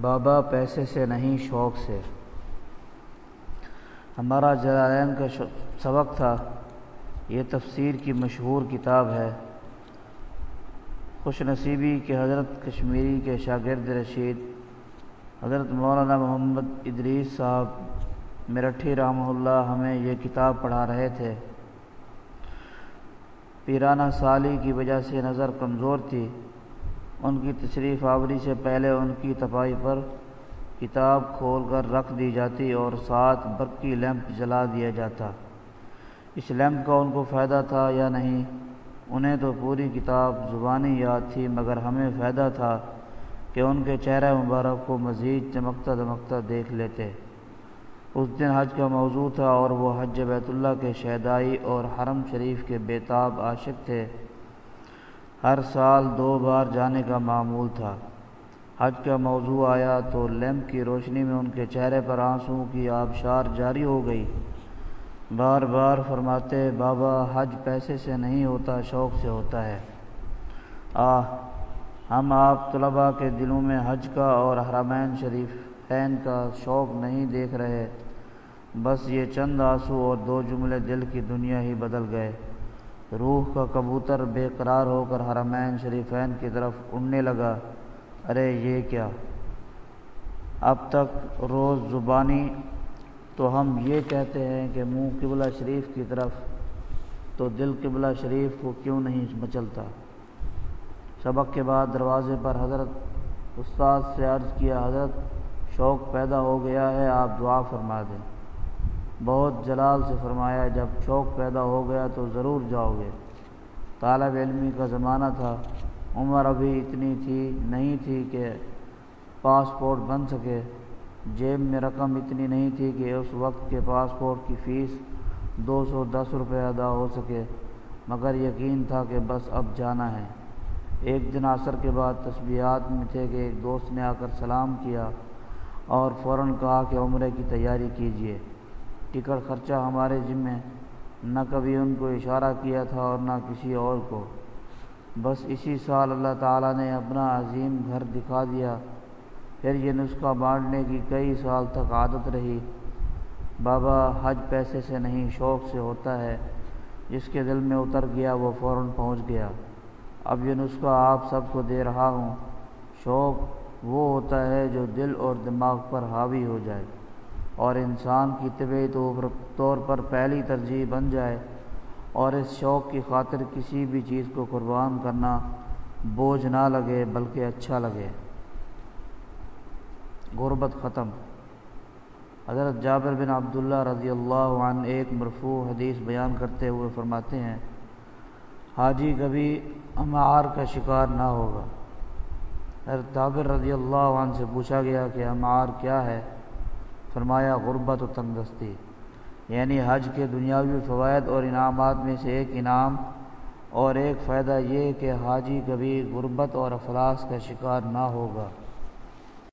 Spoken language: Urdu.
بابا پیسے سے نہیں، شوق سے۔ ہمارا جلالین کا سبق تھا۔ یہ تفسیر کی مشہور کتاب ہے۔ خوش نصیبی کے حضرت کشمیری کے شاگرد رشید، حضرت مولانا محمد ادریس صاحب مرٹھی رحمہ اللہ ہمیں یہ کتاب پڑھا رہے تھے۔ پیرانہ سالی کی وجہ سے نظر کمزور تھی۔ ان کی تشریف آوری سے پہلے ان کی تپائی پر کتاب کھول کر رکھ دی جاتی اور ساتھ برقی لیمپ جلا دیا جاتا۔ اس لیمپ کا ان کو فائدہ تھا یا نہیں، انہیں تو پوری کتاب زبانی یاد تھی، مگر ہمیں فائدہ تھا کہ ان کے چہرہ مبارک کو مزید چمکتا دمکتا دیکھ لیتے۔ اس دن حج کا موضوع تھا اور وہ حج بیت اللہ کے شہدائی اور حرم شریف کے بیتاب عاشق تھے۔ ہر سال دو بار جانے کا معمول تھا۔ حج کا موضوع آیا تو لیمپ کی روشنی میں ان کے چہرے پر آنسوں کی آبشار جاری ہو گئی۔ بار بار فرماتے، بابا، حج پیسے سے نہیں ہوتا، شوق سے ہوتا ہے۔ آہ، ہم آپ طلباء کے دلوں میں حج کا اور حرمین شریف فین کا شوق نہیں دیکھ رہے۔ بس یہ چند آنسو اور دو جملے دل کی دنیا ہی بدل گئے۔ روح کا کبوتر بے قرار ہو کر حرمین شریفین کی طرف اڑنے لگا۔ ارے یہ کیا؟ اب تک روز زبانی تو ہم یہ کہتے ہیں کہ منہ قبلہ شریف کی طرف، تو دل قبلہ شریف کو کیوں نہیں مچلتا؟ سبق کے بعد دروازے پر حضرت استاد سے عرض کیا، حضرت، شوق پیدا ہو گیا ہے، آپ دعا فرما دیں۔ بہت جلال سے فرمایا جب شوق پیدا ہو گیا تو ضرور جاؤ گے۔ طالب علمی کا زمانہ تھا۔ عمر ابھی اتنی تھی، نہیں تھی کہ پاسپورٹ بن سکے۔ جیب میں رقم اتنی نہیں تھی کہ اس وقت کے پاسپورٹ کی فیس دو سو دس روپے ادا ہو سکے۔ مگر یقین تھا کہ بس اب جانا ہے۔ ایک دن عصر کے بعد تسبیحات میں تھے کہ ایک دوست نے آ کر سلام کیا اور فوراً کہا کہ عمرے کی تیاری کیجیے ٹکٹ خرچہ ہمارے ذمے نہ کبھی ان کو اشارہ کیا تھا اور نہ کسی اور کو۔ بس اسی سال اللہ تعالیٰ نے اپنا عظیم گھر دکھا دیا۔ پھر یہ نسخہ بانٹنے کی کئی سال تک عادت رہی۔ بابا حج پیسے سے نہیں، شوق سے ہوتا ہے۔ جس کے دل میں اتر گیا، وہ فوراً پہنچ گیا۔ اب یہ نسخہ آپ سب کو دے رہا ہوں۔ شوق وہ ہوتا ہے جو دل اور دماغ پر حاوی ہو جائے۔ اور انسان کی طبعی طور پر پہلی ترجیح بن جائے اور اس شوق کی خاطر کسی بھی چیز کو قربان کرنا بوجھ نہ لگے بلکہ اچھا لگے۔ غربت ختم۔ حضرت جابر بن عبداللہ رضی اللہ عنہ ایک مرفوع حدیث بیان کرتے ہوئے فرماتے ہیں، حاجی کبھی امار کا شکار نہ ہوگا۔ حضرت جابر رضی اللہ عنہ سے پوچھا گیا کہ امار کیا ہے؟ فرمایا، غربت و تندرستی۔ یعنی حج کے دنیاوی فوائد اور انعامات میں سے ایک انعام اور ایک فائدہ یہ کہ حاجی کبھی غربت اور افلاس کا شکار نہ ہوگا۔